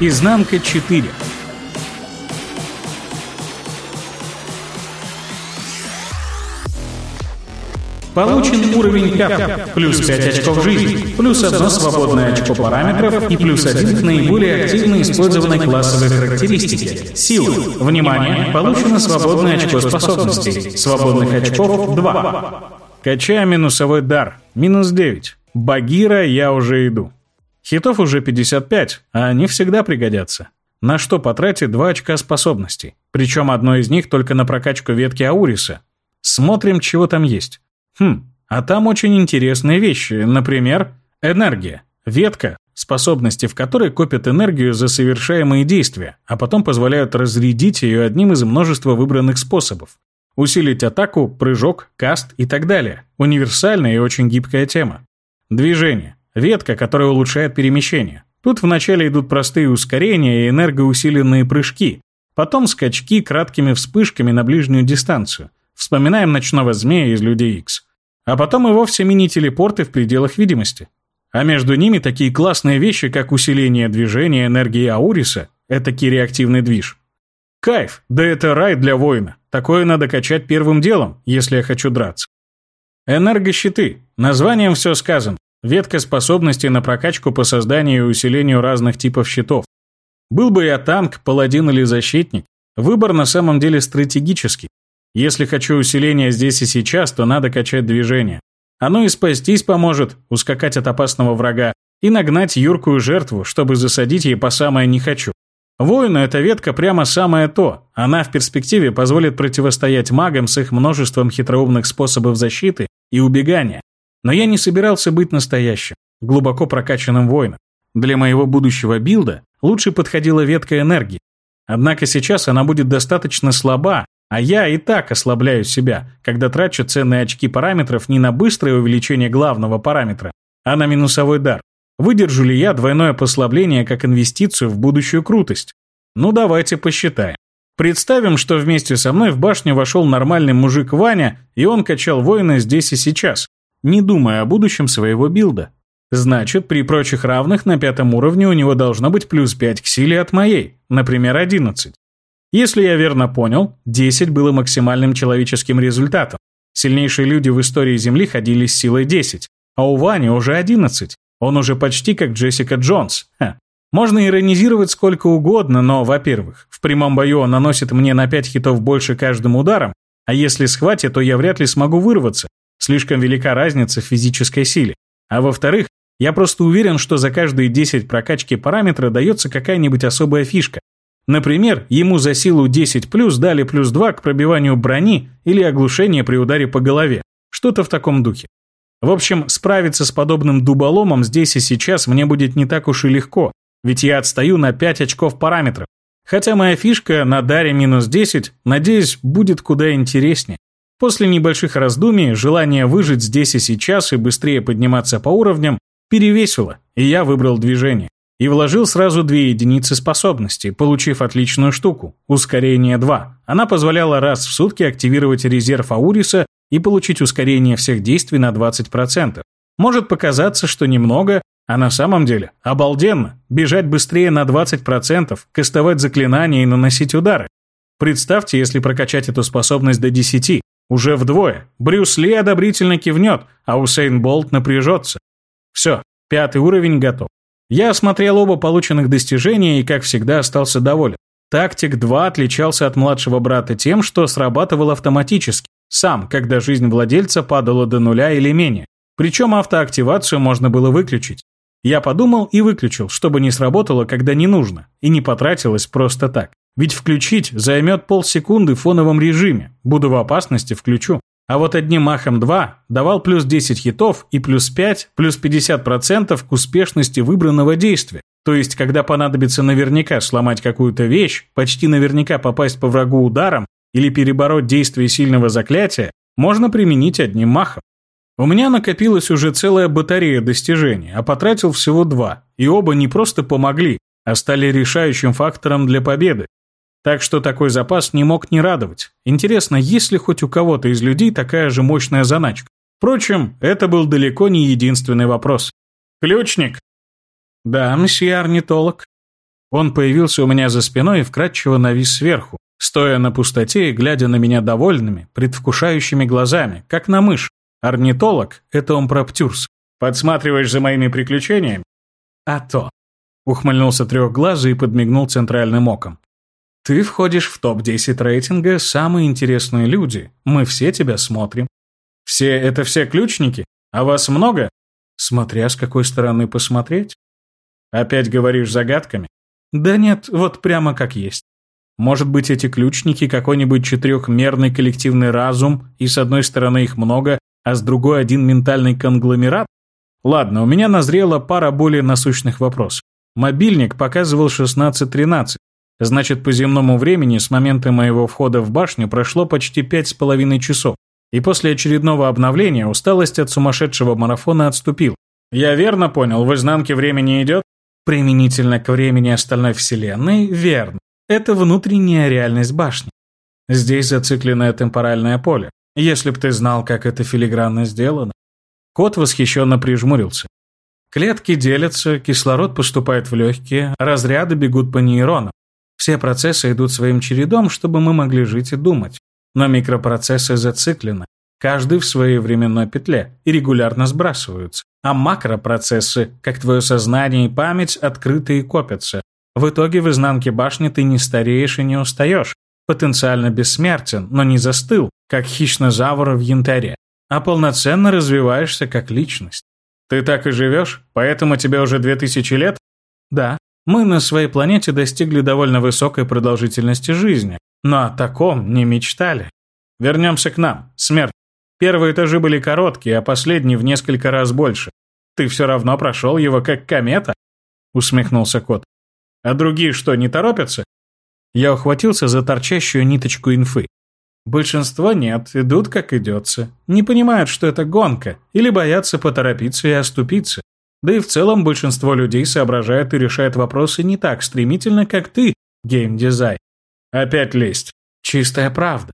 Изнанка 4. Получен уровень 5, плюс 5 очков жизни, плюс 1 свободное очко параметров и плюс 1 к наиболее активно использованной классовой характеристике – сила. Внимание, получено свободное очко способностей, свободных очков 2. Качая минусовой дар, минус 9. Багира я уже иду. Хитов уже 55, а они всегда пригодятся. На что потратить 2 очка способностей? Причем одно из них только на прокачку ветки Ауриса. Смотрим, чего там есть. Хм, а там очень интересные вещи. Например, энергия. Ветка, способности в которой копят энергию за совершаемые действия, а потом позволяют разрядить ее одним из множества выбранных способов. Усилить атаку, прыжок, каст и так далее. Универсальная и очень гибкая тема. Движение. Ветка, которая улучшает перемещение. Тут вначале идут простые ускорения и энергоусиленные прыжки, потом скачки краткими вспышками на ближнюю дистанцию. Вспоминаем ночного змея из Людей Икс а потом и вовсе мини-телепорты в пределах видимости. А между ними такие классные вещи, как усиление движения энергии Ауриса, это реактивный движ. Кайф, да это рай для воина. Такое надо качать первым делом, если я хочу драться. Энергощиты. Названием все сказано. Ветка способностей на прокачку по созданию и усилению разных типов щитов. Был бы я танк, паладин или защитник, выбор на самом деле стратегический. Если хочу усиления здесь и сейчас, то надо качать движение. Оно и спастись поможет, ускакать от опасного врага, и нагнать юркую жертву, чтобы засадить ей по самое «не хочу». Воину эта ветка прямо самое то. Она в перспективе позволит противостоять магам с их множеством хитроумных способов защиты и убегания. Но я не собирался быть настоящим, глубоко прокачанным воином. Для моего будущего билда лучше подходила ветка энергии. Однако сейчас она будет достаточно слаба, а я и так ослабляю себя, когда трачу ценные очки параметров не на быстрое увеличение главного параметра, а на минусовой дар. Выдержу ли я двойное послабление как инвестицию в будущую крутость? Ну давайте посчитаем. Представим, что вместе со мной в башню вошел нормальный мужик Ваня, и он качал воина здесь и сейчас, не думая о будущем своего билда. Значит, при прочих равных на пятом уровне у него должно быть плюс 5 к силе от моей, например, 11. Если я верно понял, 10 было максимальным человеческим результатом. Сильнейшие люди в истории Земли ходили с силой 10, а у Вани уже 11. Он уже почти как Джессика Джонс. Ха. Можно иронизировать сколько угодно, но, во-первых, в прямом бою он наносит мне на 5 хитов больше каждым ударом, а если схватит, то я вряд ли смогу вырваться. Слишком велика разница в физической силе. А во-вторых, я просто уверен, что за каждые 10 прокачки параметра дается какая-нибудь особая фишка, Например, ему за силу 10 плюс дали плюс 2 к пробиванию брони или оглушение при ударе по голове. Что-то в таком духе. В общем, справиться с подобным дуболомом здесь и сейчас мне будет не так уж и легко, ведь я отстаю на 5 очков параметров. Хотя моя фишка на даре минус 10, надеюсь, будет куда интереснее. После небольших раздумий, желание выжить здесь и сейчас и быстрее подниматься по уровням перевесило, и я выбрал движение. И вложил сразу две единицы способности, получив отличную штуку – ускорение 2. Она позволяла раз в сутки активировать резерв Ауриса и получить ускорение всех действий на 20%. Может показаться, что немного, а на самом деле обалденно. Бежать быстрее на 20%, кастовать заклинания и наносить удары. Представьте, если прокачать эту способность до 10, уже вдвое. Брюс Ли одобрительно кивнет, а Усейн Болт напряжется. Все, пятый уровень готов. Я осмотрел оба полученных достижения и, как всегда, остался доволен. Тактик 2 отличался от младшего брата тем, что срабатывал автоматически, сам, когда жизнь владельца падала до нуля или менее. Причем автоактивацию можно было выключить. Я подумал и выключил, чтобы не сработало, когда не нужно, и не потратилось просто так. Ведь включить займет полсекунды в фоновом режиме. Буду в опасности, включу. А вот одним махом 2 давал плюс 10 хитов и плюс 5, плюс 50% к успешности выбранного действия. То есть, когда понадобится наверняка сломать какую-то вещь, почти наверняка попасть по врагу ударом или перебороть действие сильного заклятия, можно применить одним махом. У меня накопилась уже целая батарея достижений, а потратил всего два, и оба не просто помогли, а стали решающим фактором для победы. Так что такой запас не мог не радовать. Интересно, есть ли хоть у кого-то из людей такая же мощная заначка? Впрочем, это был далеко не единственный вопрос. «Ключник!» «Да, месье орнитолог». Он появился у меня за спиной и вкрадчиво навис сверху, стоя на пустоте и глядя на меня довольными, предвкушающими глазами, как на мышь. Орнитолог — это он проптюрс. Подсматриваешь за моими приключениями? А то. Ухмыльнулся трехглазый и подмигнул центральным оком. Ты входишь в топ-10 рейтинга «Самые интересные люди». Мы все тебя смотрим. Все — это все ключники? А вас много? Смотря с какой стороны посмотреть. Опять говоришь загадками? Да нет, вот прямо как есть. Может быть, эти ключники какой-нибудь четырехмерный коллективный разум, и с одной стороны их много, а с другой один ментальный конгломерат? Ладно, у меня назрела пара более насущных вопросов. Мобильник показывал 16.13. Значит, по земному времени с момента моего входа в башню прошло почти пять с половиной часов. И после очередного обновления усталость от сумасшедшего марафона отступил. Я верно понял, в изнанке времени идет? Применительно к времени остальной Вселенной, верно. Это внутренняя реальность башни. Здесь зацикленное темпоральное поле. Если б ты знал, как это филигранно сделано. Кот восхищенно прижмурился. Клетки делятся, кислород поступает в легкие, разряды бегут по нейронам. Все процессы идут своим чередом, чтобы мы могли жить и думать. Но микропроцессы зациклены, каждый в своей временной петле, и регулярно сбрасываются. А макропроцессы, как твое сознание и память, открыты и копятся, в итоге в изнанке башни ты не стареешь и не устаешь. Потенциально бессмертен, но не застыл, как хищнозавр в янтаре, а полноценно развиваешься как личность. Ты так и живешь? Поэтому тебе уже две тысячи лет? Да. Мы на своей планете достигли довольно высокой продолжительности жизни, но о таком не мечтали. Вернемся к нам. Смерть. Первые этажи были короткие, а последний в несколько раз больше. Ты все равно прошел его как комета? Усмехнулся кот. А другие что, не торопятся? Я ухватился за торчащую ниточку инфы. Большинство нет, идут как идется. Не понимают, что это гонка, или боятся поторопиться и оступиться. Да и в целом большинство людей соображает и решает вопросы не так стремительно, как ты, геймдизайн. Опять лезть. Чистая правда.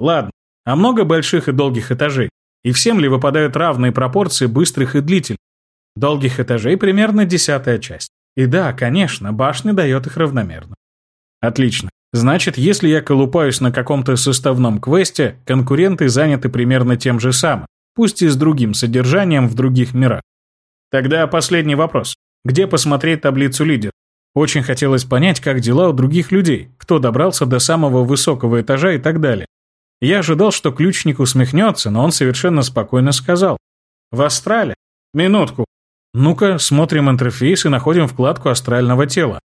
Ладно, а много больших и долгих этажей? И всем ли выпадают равные пропорции быстрых и длительных? Долгих этажей примерно десятая часть. И да, конечно, башня дает их равномерно. Отлично. Значит, если я колупаюсь на каком-то составном квесте, конкуренты заняты примерно тем же самым, пусть и с другим содержанием в других мирах. Тогда последний вопрос. Где посмотреть таблицу лидер? Очень хотелось понять, как дела у других людей, кто добрался до самого высокого этажа и так далее. Я ожидал, что ключник усмехнется, но он совершенно спокойно сказал. В Астрале? Минутку. Ну-ка, смотрим интерфейс и находим вкладку астрального тела.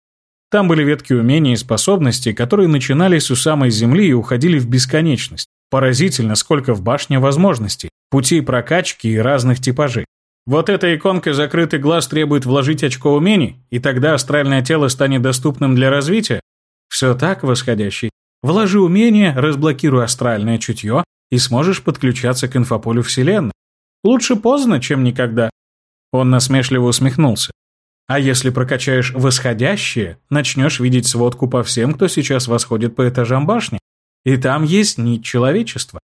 Там были ветки умений и способностей, которые начинались у самой Земли и уходили в бесконечность. Поразительно, сколько в башне возможностей, путей прокачки и разных типажей. Вот эта иконка «Закрытый глаз» требует вложить очко умений, и тогда астральное тело станет доступным для развития? Все так, восходящий. Вложи умение, разблокируй астральное чутье, и сможешь подключаться к инфополю Вселенной. Лучше поздно, чем никогда. Он насмешливо усмехнулся. А если прокачаешь восходящее, начнешь видеть сводку по всем, кто сейчас восходит по этажам башни. И там есть нить человечества.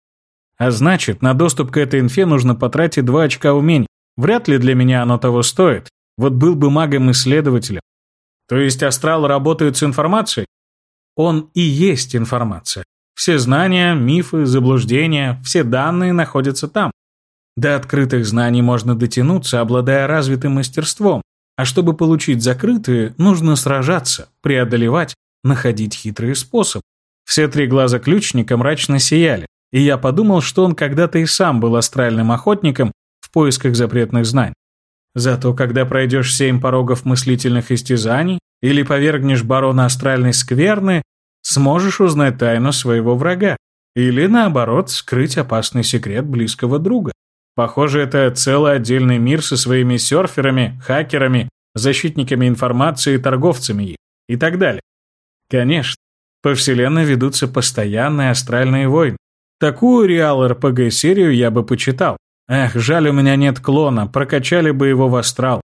А значит, на доступ к этой инфе нужно потратить два очка умений. Вряд ли для меня оно того стоит. Вот был бы магом-исследователем. То есть астрал работает с информацией? Он и есть информация. Все знания, мифы, заблуждения, все данные находятся там. До открытых знаний можно дотянуться, обладая развитым мастерством, а чтобы получить закрытые, нужно сражаться, преодолевать, находить хитрые способы. Все три глаза ключника мрачно сияли, и я подумал, что он когда-то и сам был астральным охотником в поисках запретных знаний. Зато когда пройдешь семь порогов мыслительных истязаний или повергнешь барона астральной скверны, сможешь узнать тайну своего врага, или, наоборот, скрыть опасный секрет близкого друга. Похоже, это целый отдельный мир со своими серферами, хакерами, защитниками информации и торговцами и так далее. Конечно, по вселенной ведутся постоянные астральные войны. Такую реал-РПГ-серию я бы почитал. Эх, жаль, у меня нет клона, прокачали бы его в астрал.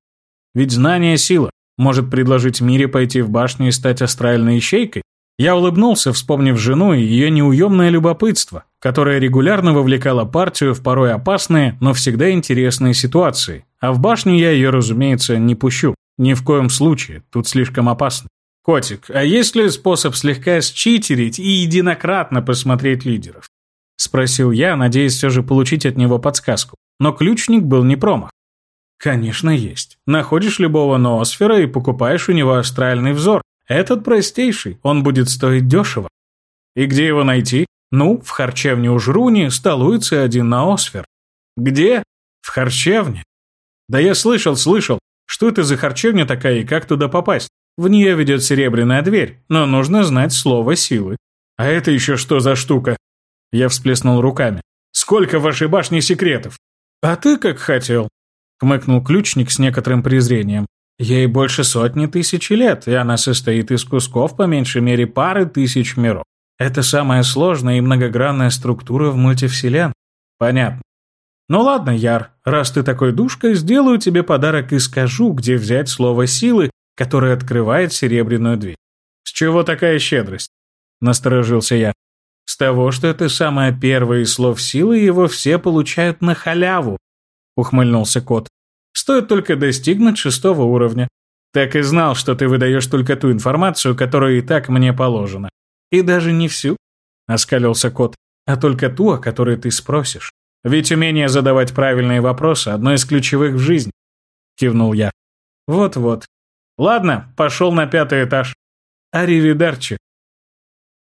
Ведь знание — сила. Может предложить мире пойти в башню и стать астральной ищейкой? Я улыбнулся, вспомнив жену и ее неуемное любопытство, которое регулярно вовлекало партию в порой опасные, но всегда интересные ситуации. А в башню я ее, разумеется, не пущу. Ни в коем случае, тут слишком опасно. «Котик, а есть ли способ слегка считерить и единократно посмотреть лидеров?» Спросил я, надеясь все же получить от него подсказку. Но ключник был не промах. Конечно, есть. Находишь любого ноосфера и покупаешь у него астральный взор. Этот простейший, он будет стоить дешево. И где его найти? Ну, в харчевне у Жруни столуется один ноосфер. Где? В харчевне. Да я слышал, слышал. Что это за харчевня такая и как туда попасть? В нее ведет серебряная дверь, но нужно знать слово силы. А это еще что за штука? Я всплеснул руками. Сколько в вашей башне секретов? А ты как хотел. Хмыкнул ключник с некоторым презрением. Ей больше сотни тысяч лет, и она состоит из кусков по меньшей мере пары тысяч миров. Это самая сложная и многогранная структура в мультивселен. Понятно. Ну ладно, Яр, раз ты такой душка, сделаю тебе подарок и скажу, где взять слово силы который открывает серебряную дверь. «С чего такая щедрость?» – насторожился я. «С того, что это самое первое из слов силы, его все получают на халяву», – ухмыльнулся кот. «Стоит только достигнуть шестого уровня. Так и знал, что ты выдаешь только ту информацию, которая и так мне положена. И даже не всю», – оскалился кот, – «а только ту, о которой ты спросишь. Ведь умение задавать правильные вопросы – одно из ключевых в жизни», – кивнул я. «Вот-вот, Ладно, пошел на пятый этаж. Аривидарчи.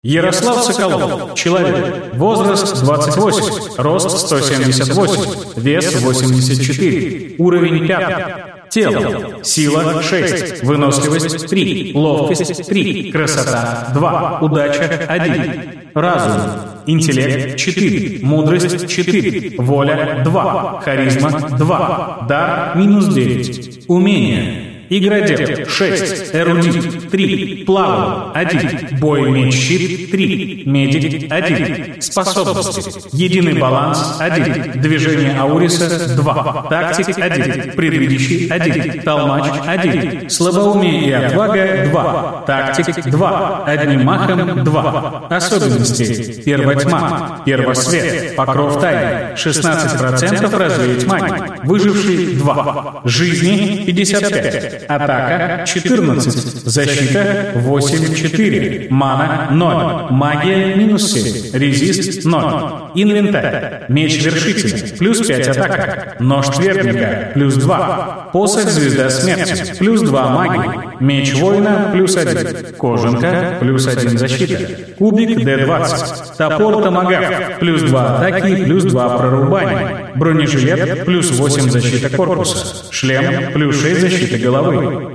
Ярослав Соколов. Человек. Возраст 28. Рост 178. Вес 84. Уровень 5. Тело. Сила 6. Выносливость 3. Ловкость 3. Красота 2. Удача 1. Разум. Интеллект 4. Мудрость 4. Воля 2. Харизма 2. Дар минус 9. Умение. Игродел 6, эрудит 3, плавал 1, бой меч щит 3, медик 1, способности, единый баланс 1, движение ауриса 2, тактик 1, предвидящий 1, толмач 1, слабоумие и отвага 2, тактик 2, одним махом 2, особенности, первая тьма, первосвет, покров тайны, 16% развеять магию, выживший 2, жизни 55, Атака 14. Защита 8-4. Мана 0. Магия минус 7. Резист 0. Инвентарь. Меч вершителя. Плюс 5 атака. Нож твердника. Плюс 2. Посох звезда смерти. Плюс 2 магии. Меч воина. Плюс 1. Кожанка. Плюс 1 защита. Кубик D20. Топор томагавк. Плюс 2 атаки. Плюс 2 прорубания. Бронежилет. Плюс 8 защита корпуса. Шлем. Плюс 6 защиты головы.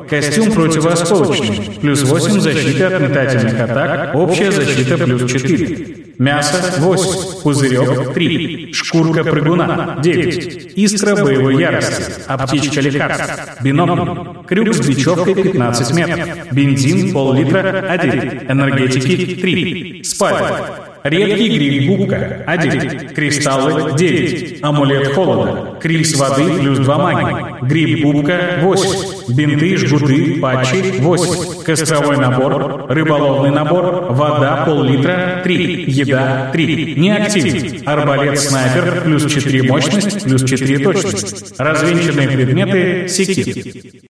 Костюм противоосколочный. Плюс 8 защиты от метательных атак. Общая защита плюс 4. Мясо 8. Пузырек 3. Шкурка прыгуна 9. Искра боевой ярости. Аптечка лекарств. Бинокль. Крюк с бечевкой 15 метров. Бензин пол-литра 1. Энергетики 3. Спальня. Редкий гриб губка – 1. Кристаллы – 9. Амулет холода. Крис воды плюс 2 магии. Гриб губка – 8. Бинты, жгуты, патчи – 8. Костровой набор. Рыболовный набор. Вода пол-литра – 3. Еда – 3. Неактивный. Арбалет-снайпер плюс 4 мощность плюс 4 точность. Развенчанные предметы – секир.